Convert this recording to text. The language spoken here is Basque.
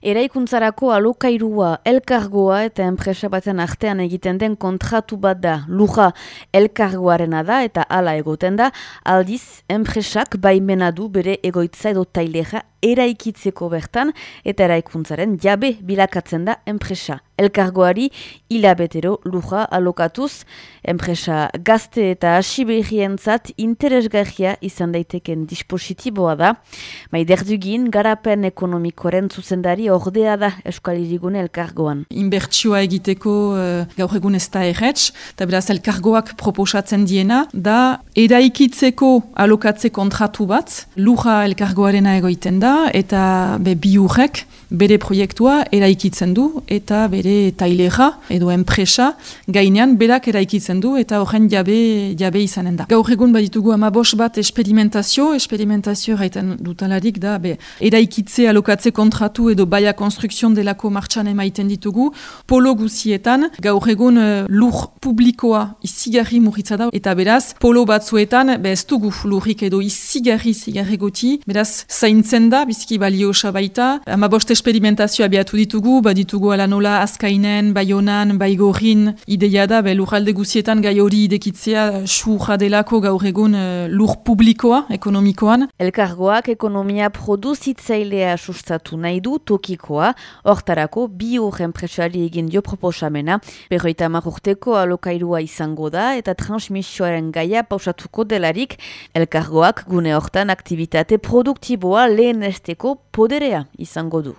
Eraikuntzarako alokairua elkargoa eta enpresa baten artean egiten den kontratu bat da. Luja elkargoarena da eta hala egoten da, aldiz enpresak baimena du bere egoitza edo taileja eraikitzeko bertan eta eraikuntzaren jabe bilakatzen da enpresa. Elkargoari hilabetero luja alokatuz, enpresa gazte eta zat interesgarria izan daiteken dispositiboa da. Maiderdugin, garapen ekonomikoaren zuzendari ordea da Euskal elkargoan. Inbertsioa egiteko uh, gaur egun ez da erretz, eta beraz elkargoak proposatzen diena, da eraikitzeko alokatze kontratu bat, luja elkargoarena egoiten da, eta be, bi urrek bere proiektua eraikitzen du, eta bere tailera edo enpresa gainean berak eraikitzen du, eta horren jabe, jabe izanen da. Gaur egun baditugu amabos bat esperimentazio, esperimentazio gaiten dutalarik da, be, eraikitze alokatze kontratu edo baia konstrukzion delako martxan emaiten ditugu, polo guzietan, gaur egun uh, lur publikoa izigarri murritza da, eta beraz, polo batzuetan, be ez dugu lurrik edo izigarri zigarri goti, beraz, zaintzen da, bizki balio baita, ama bost esperimentazioa abiatu ditugu, ba ditugu ala nola azkainen, baionan, baigorin, ideia da, be lurralde guzietan gai hori idekitzea surra delako gaur egun uh, lur publikoa, ekonomikoan. Elkargoak ekonomia produzitzailea sustatu nahi du tokikoa, hortarako bi horren presuari egin dio proposamena, berroita marurteko alokairua izango da eta transmisioaren gaia pausatuko delarik, elkargoak gune hortan aktivitate produktiboa lehen esteko poderea izango du.